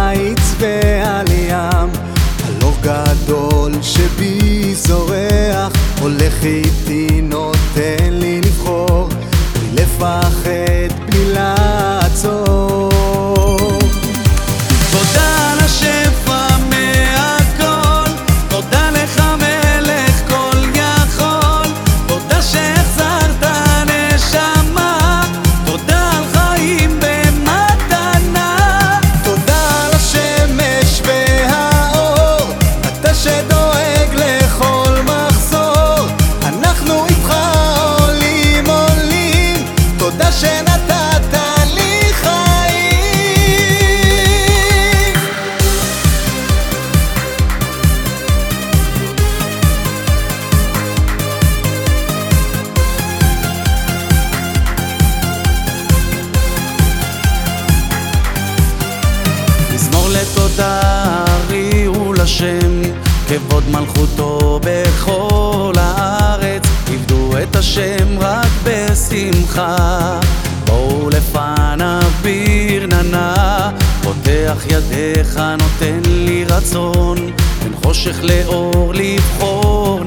הקיץ ועל ים, על גדול שבי זורח, הולך איתי לתודה הריעו לשם, כבוד מלכותו בכל הארץ, עבדו את השם רק בשמחה. בואו לפניו ברננה, פותח ידיך נותן לי רצון, בין חושך לאור לבחור